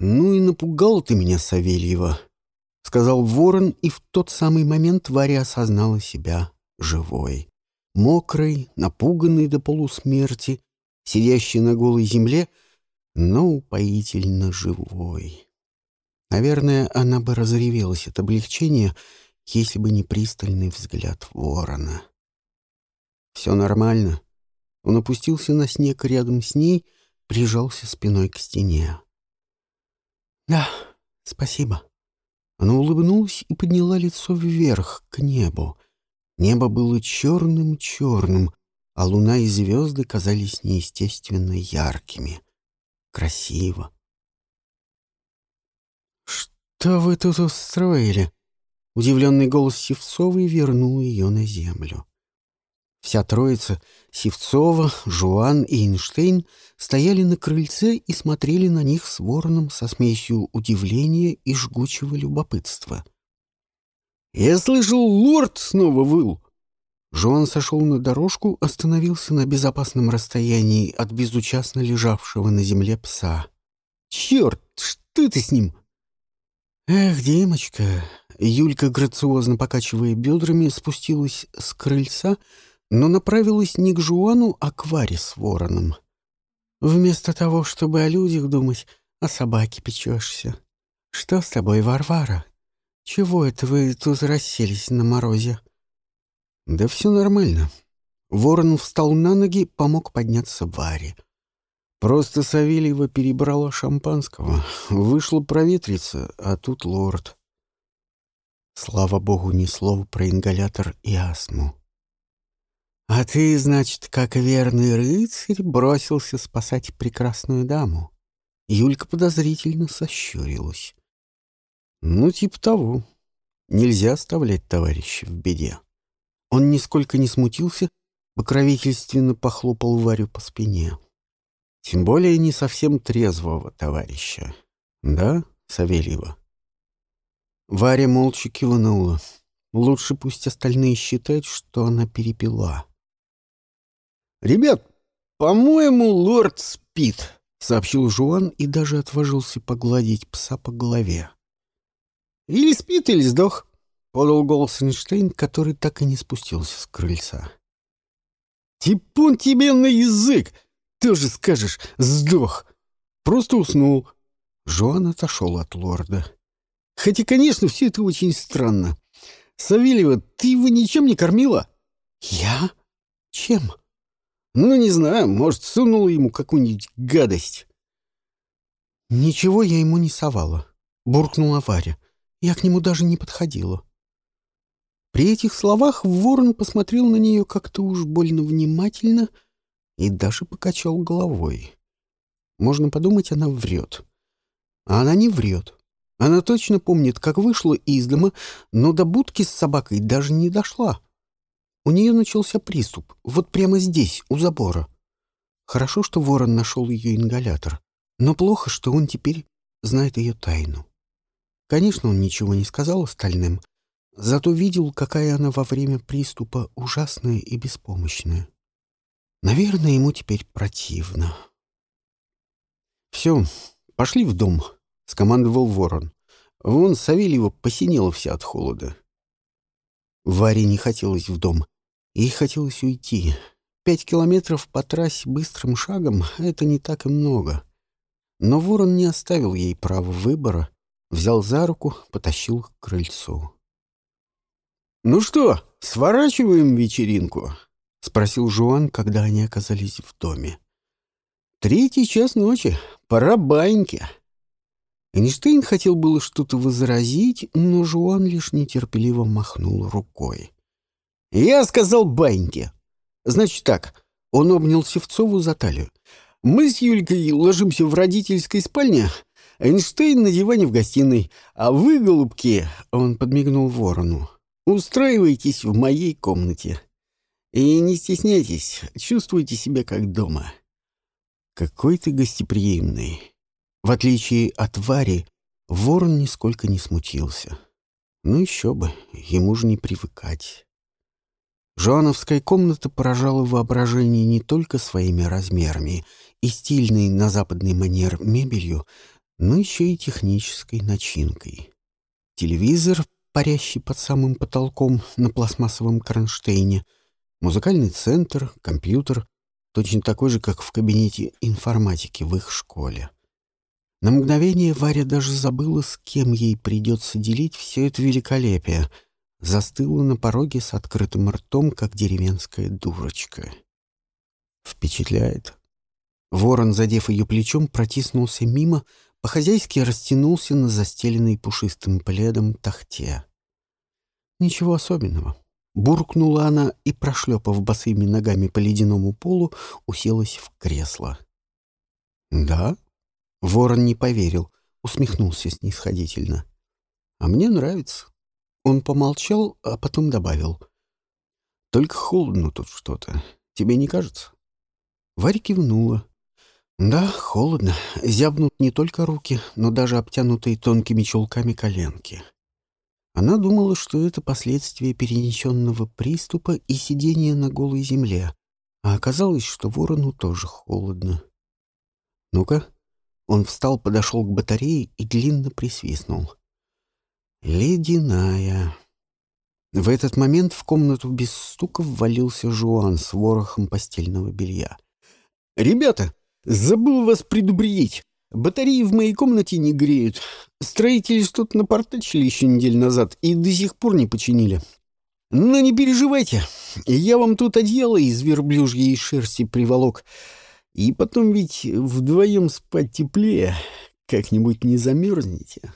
«Ну и напугал ты меня, Савельева», — сказал ворон, и в тот самый момент Варя осознала себя живой. Мокрой, напуганной до полусмерти, сидящей на голой земле, но упоительно живой. Наверное, она бы разревелась от облегчения, если бы не пристальный взгляд ворона. «Все нормально». Он опустился на снег рядом с ней, прижался спиной к стене. «Да, спасибо». Она улыбнулась и подняла лицо вверх, к небу. Небо было черным-черным, а луна и звезды казались неестественно яркими. Красиво. «Что вы тут устроили?» Удивленный голос Севцовой вернул ее на землю. Вся троица — Севцова, Жуан и Эйнштейн — стояли на крыльце и смотрели на них с вороном со смесью удивления и жгучего любопытства. «Я слышал, лорд снова выл!» Жуан сошел на дорожку, остановился на безопасном расстоянии от безучастно лежавшего на земле пса. «Черт, что это с ним?» «Эх, Димочка!» Юлька, грациозно покачивая бедрами, спустилась с крыльца — но направилась не к Жуану, а к Варе с вороном. Вместо того, чтобы о людях думать, о собаке печешься. Что с тобой, Варвара? Чего это вы тут расселись на морозе? Да все нормально. Ворон встал на ноги, помог подняться Варе. Просто Савельева перебрала шампанского. Вышло проветриться, а тут лорд. Слава богу, ни слова про ингалятор и астму. «А ты, значит, как верный рыцарь, бросился спасать прекрасную даму?» Юлька подозрительно сощурилась. «Ну, типа того. Нельзя оставлять товарища в беде». Он нисколько не смутился, покровительственно похлопал Варю по спине. Тем более не совсем трезвого товарища. Да, Савельева? Варя молча кивнула. Лучше пусть остальные считают, что она перепила. «Ребят, по-моему, лорд спит», — сообщил Жуан и даже отважился погладить пса по голове. «Или спит, или сдох», — подал голос Эйнштейн, который так и не спустился с крыльца. «Типун тебе на язык! Тоже скажешь, сдох! Просто уснул!» Жуан отошел от лорда. «Хотя, конечно, все это очень странно. Савельева, ты его ничем не кормила?» «Я? Чем?» Ну, не знаю, может, сунула ему какую-нибудь гадость. Ничего я ему не совала, буркнула Варя. Я к нему даже не подходила. При этих словах ворон посмотрел на нее как-то уж больно внимательно и даже покачал головой. Можно подумать, она врет. А она не врет. Она точно помнит, как вышла из дома, но до будки с собакой даже не дошла. У нее начался приступ, вот прямо здесь, у забора. Хорошо, что ворон нашел ее ингалятор, но плохо, что он теперь знает ее тайну. Конечно, он ничего не сказал остальным, зато видел, какая она во время приступа ужасная и беспомощная. Наверное, ему теперь противно. «Все, пошли в дом», — скомандовал ворон. Вон Савельева посинела вся от холода. Варе не хотелось в дом. Ей хотелось уйти. Пять километров по трассе быстрым шагом — это не так и много. Но ворон не оставил ей права выбора, взял за руку, потащил к крыльцу. «Ну что, сворачиваем вечеринку?» — спросил Жуан, когда они оказались в доме. «Третий час ночи. Пора баньки». Эйнштейн хотел было что-то возразить, но Жуан лишь нетерпеливо махнул рукой. «Я сказал баньки. Значит так». Он обнял Севцову за талию. «Мы с Юлькой ложимся в родительской спальне, Эйнштейн на диване в гостиной, а вы, голубки...» Он подмигнул ворону. «Устраивайтесь в моей комнате. И не стесняйтесь, чувствуйте себя как дома». «Какой ты гостеприимный». В отличие от Вари, ворон нисколько не смутился. Ну еще бы, ему же не привыкать. Жоановская комната поражала воображение не только своими размерами и стильной на западный манер мебелью, но еще и технической начинкой. Телевизор, парящий под самым потолком на пластмассовом кронштейне, музыкальный центр, компьютер, точно такой же, как в кабинете информатики в их школе. На мгновение Варя даже забыла, с кем ей придется делить все это великолепие. Застыла на пороге с открытым ртом, как деревенская дурочка. Впечатляет. Ворон, задев ее плечом, протиснулся мимо, по-хозяйски растянулся на застеленной пушистым пледом тахте. Ничего особенного. Буркнула она и, прошлепав босыми ногами по ледяному полу, уселась в кресло. «Да?» Ворон не поверил, усмехнулся снисходительно. «А мне нравится». Он помолчал, а потом добавил. «Только холодно тут что-то. Тебе не кажется?» Варя кивнула. «Да, холодно. Зябнут не только руки, но даже обтянутые тонкими чулками коленки». Она думала, что это последствия перенесенного приступа и сидения на голой земле, а оказалось, что ворону тоже холодно. «Ну-ка», он встал, подошел к батарее и длинно присвистнул. «Ледяная». В этот момент в комнату без стука ввалился Жуан с ворохом постельного белья. «Ребята, забыл вас предупредить. Батареи в моей комнате не греют. Строители что-то напортачили еще неделю назад и до сих пор не починили. Но не переживайте, я вам тут одеяло из верблюжьей шерсти приволок». И потом ведь вдвоем спать теплее. Как-нибудь не замерзнете.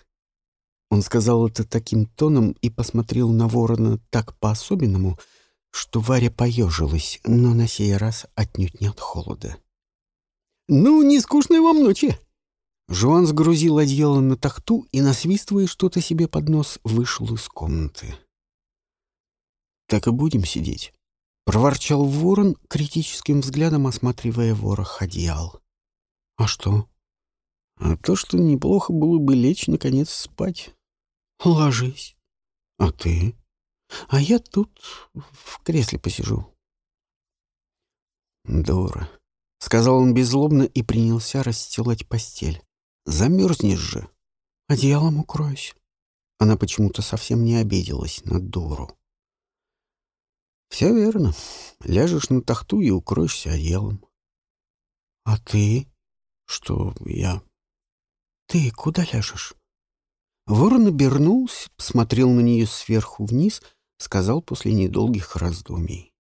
Он сказал это таким тоном и посмотрел на ворона так по-особенному, что Варя поежилась, но на сей раз отнюдь не от холода. «Ну, не скучной вам ночи!» Жуан сгрузил одеяло на тахту и, насвистывая что-то себе под нос, вышел из комнаты. «Так и будем сидеть?» — проворчал ворон, критическим взглядом осматривая ворох одеял. «А что?» «А то, что неплохо было бы лечь, наконец, спать». «Ложись». «А ты?» «А я тут в кресле посижу». «Дура», — сказал он беззлобно и принялся расстилать постель. «Замерзнешь же». «Одеялом укроюсь». Она почему-то совсем не обиделась на дуру. «Все верно. Ляжешь на тахту и укроешься одеялом». «А ты?» «Что я?» «Ты куда ляжешь?» Ворон обернулся, посмотрел на нее сверху вниз, сказал после недолгих раздумий.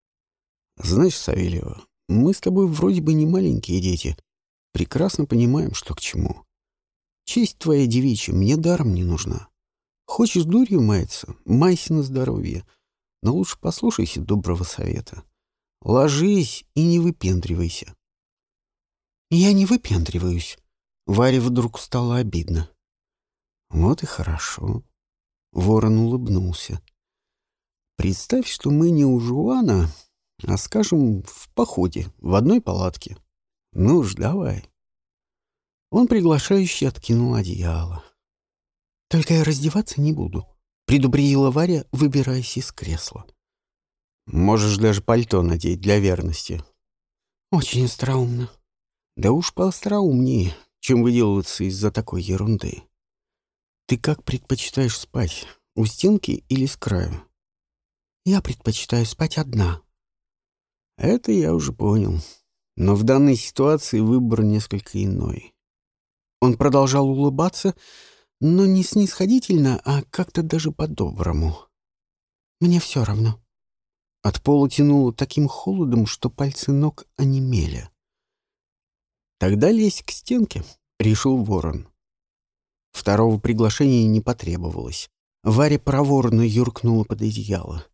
«Знаешь, Савельева, мы с тобой вроде бы не маленькие дети. Прекрасно понимаем, что к чему. Честь твоя девичья мне даром не нужна. Хочешь дурью маяться? Майся на здоровье. Но лучше послушайся доброго совета. Ложись и не выпендривайся. Я не выпендриваюсь. Варе вдруг стало обидно. Вот и хорошо. Ворон улыбнулся. Представь, что мы не у Жуана, а, скажем, в походе, в одной палатке. Ну ж, давай. Он приглашающе откинул одеяло. Только я раздеваться не буду предупредила Варя, выбираясь из кресла. «Можешь даже пальто надеть для верности». «Очень остроумно». «Да уж поостроумнее, чем выделываться из-за такой ерунды. Ты как предпочитаешь спать, у стенки или с краю?» «Я предпочитаю спать одна». «Это я уже понял. Но в данной ситуации выбор несколько иной». Он продолжал улыбаться, но не снисходительно, а как-то даже по-доброму. Мне все равно. От пола тянуло таким холодом, что пальцы ног онемели. «Тогда лезь к стенке», — решил ворон. Второго приглашения не потребовалось. Варя проворно юркнула под одеяло.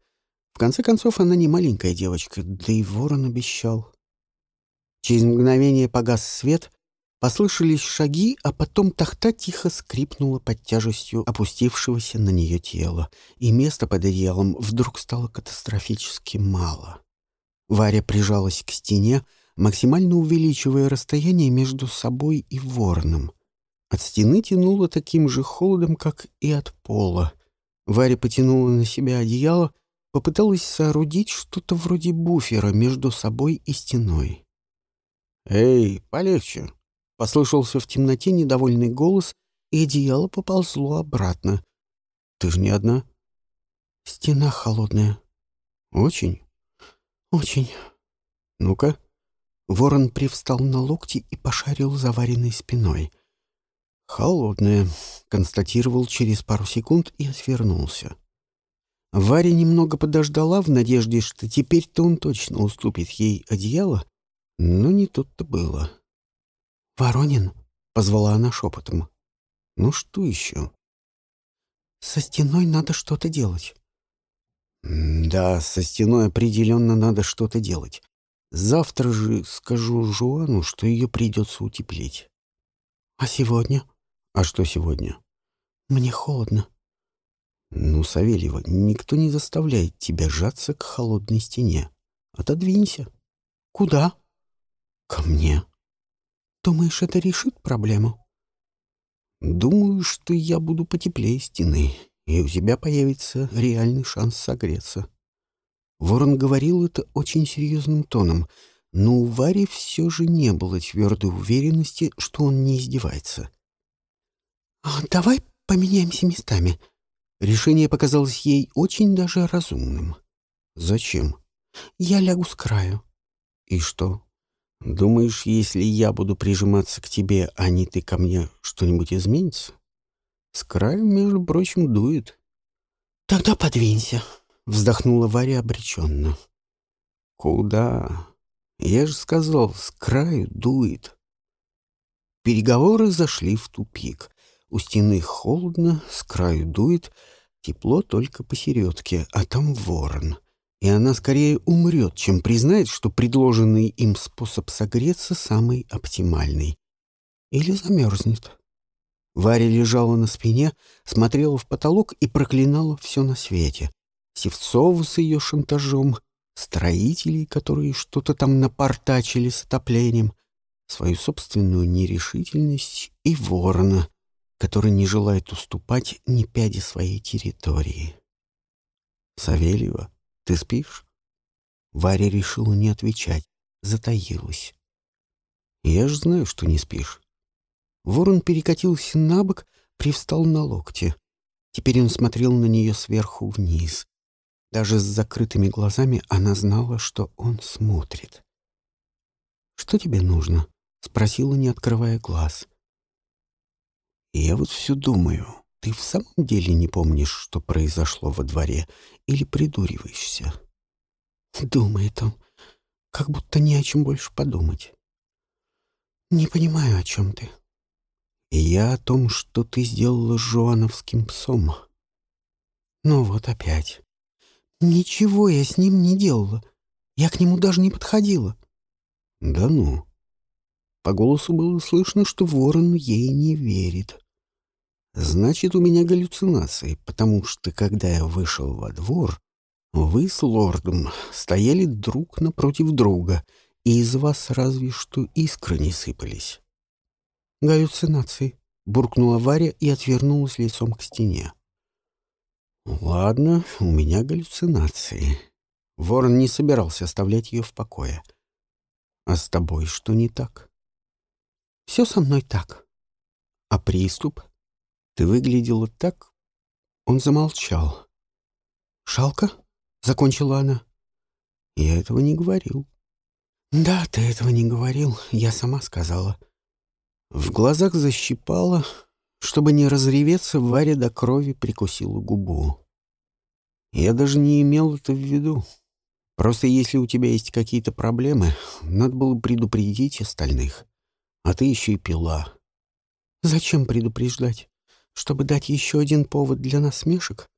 В конце концов, она не маленькая девочка, да и ворон обещал. Через мгновение погас свет, Послышались шаги, а потом тахта тихо скрипнула под тяжестью опустившегося на нее тела, и места под одеялом вдруг стало катастрофически мало. Варя прижалась к стене, максимально увеличивая расстояние между собой и вороном. От стены тянуло таким же холодом, как и от пола. Варя потянула на себя одеяло, попыталась соорудить что-то вроде буфера между собой и стеной. «Эй, полегче!» Послышался в темноте недовольный голос, и одеяло поползло обратно. «Ты же не одна?» «Стена холодная». «Очень?» «Очень». «Ну-ка». Ворон привстал на локти и пошарил заваренной спиной. «Холодная», — констатировал через пару секунд и отвернулся. Варя немного подождала в надежде, что теперь-то он точно уступит ей одеяло, но не тут-то было. «Воронин?» — позвала она шепотом. «Ну что еще?» «Со стеной надо что-то делать». «Да, со стеной определенно надо что-то делать. Завтра же скажу Жуану, что ее придется утеплить». «А сегодня?» «А что сегодня?» «Мне холодно». «Ну, Савельева, никто не заставляет тебя сжаться к холодной стене. Отодвинься». «Куда?» «Ко мне». «Думаешь, это решит проблему?» «Думаю, что я буду потеплее стены, и у тебя появится реальный шанс согреться». Ворон говорил это очень серьезным тоном, но у Вари все же не было твердой уверенности, что он не издевается. «А давай поменяемся местами». Решение показалось ей очень даже разумным. «Зачем?» «Я лягу с краю». «И что? Думаешь, если я буду прижиматься к тебе, а не ты ко мне, что-нибудь изменится? С краю, между прочим, дует». «Тогда подвинься», — вздохнула Варя обреченно. «Куда? Я же сказал, с краю дует». Переговоры зашли в тупик. У стены холодно, с краю дует, тепло только посередке, а там ворон. И она скорее умрет, чем признает, что предложенный им способ согреться самый оптимальный. Или замерзнет. Варя лежала на спине, смотрела в потолок и проклинала все на свете. Севцову с ее шантажом, строителей, которые что-то там напортачили с отоплением, свою собственную нерешительность и ворона, который не желает уступать ни пяди своей территории. «Савельева, ты спишь?» Варя решила не отвечать, затаилась. «Я ж знаю, что не спишь». Ворон перекатился на бок, привстал на локте. Теперь он смотрел на нее сверху вниз. Даже с закрытыми глазами она знала, что он смотрит. «Что тебе нужно?» — спросила, не открывая глаз. Я вот все думаю, ты в самом деле не помнишь, что произошло во дворе, или придуриваешься? Думает он, как будто не о чем больше подумать. Не понимаю, о чем ты. Я о том, что ты сделала с жуановским псом. Ну вот опять. Ничего я с ним не делала. Я к нему даже не подходила. Да ну. По голосу было слышно, что ворон ей не верит. Значит, у меня галлюцинации, потому что, когда я вышел во двор, вы с лордом стояли друг напротив друга, и из вас разве что искры не сыпались. Галлюцинации, буркнула Варя и отвернулась лицом к стене. Ладно, у меня галлюцинации. Ворон не собирался оставлять ее в покое. А с тобой что не так? Все со мной так. А приступ? Ты выглядела так... Он замолчал. «Шалка?» — закончила она. «Я этого не говорил». «Да, ты этого не говорил, я сама сказала». В глазах защипала, чтобы не разреветься, Варя до крови прикусила губу. «Я даже не имел это в виду. Просто если у тебя есть какие-то проблемы, надо было предупредить остальных а ты еще и пила. Зачем предупреждать? Чтобы дать еще один повод для насмешек?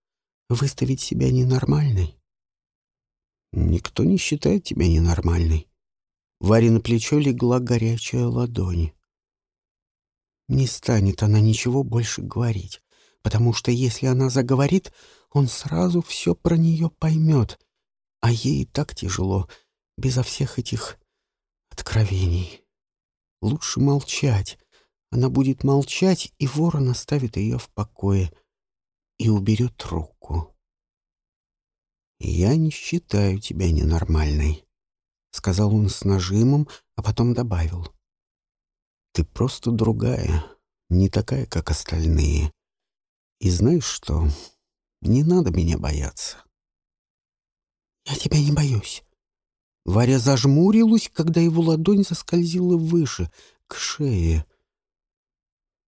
Выставить себя ненормальной? Никто не считает тебя ненормальной. Варе на плечо легла горячая ладонь. Не станет она ничего больше говорить, потому что если она заговорит, он сразу все про нее поймет, а ей так тяжело, безо всех этих откровений. Лучше молчать. Она будет молчать, и ворон оставит ее в покое и уберет руку. «Я не считаю тебя ненормальной», — сказал он с нажимом, а потом добавил. Ты просто другая, не такая, как остальные. И знаешь что? Не надо меня бояться. Я тебя не боюсь. Варя зажмурилась, когда его ладонь заскользила выше, к шее.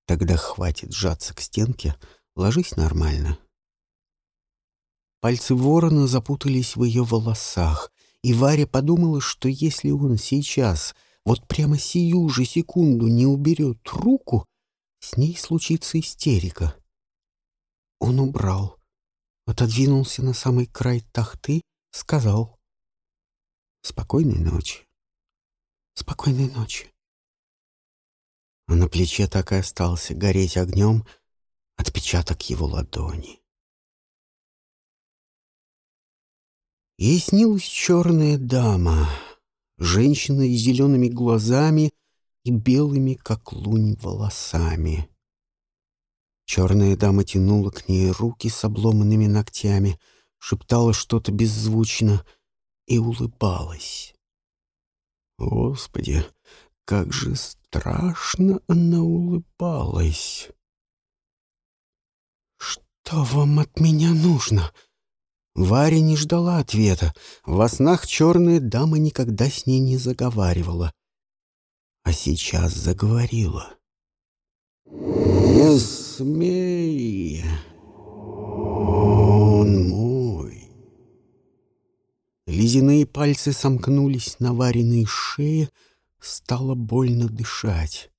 Тогда хватит сжаться к стенке, ложись нормально. Пальцы ворона запутались в ее волосах, и Варя подумала, что если он сейчас, вот прямо сию же секунду не уберет руку, с ней случится истерика. Он убрал, отодвинулся на самый край тахты, сказал «Спокойной ночи». «Спокойной ночи». А на плече так и остался гореть огнем отпечаток его ладони. Ей снилась черная дама, женщина с зелеными глазами и белыми, как лунь, волосами. Черная дама тянула к ней руки с обломанными ногтями, шептала что-то беззвучно и улыбалась. Господи, как же страшно она улыбалась! «Что вам от меня нужно?» Варя не ждала ответа. Во снах черная дама никогда с ней не заговаривала. А сейчас заговорила. «Не смей! Он мой!» Лизиные пальцы сомкнулись на Вариной шее, стало больно дышать.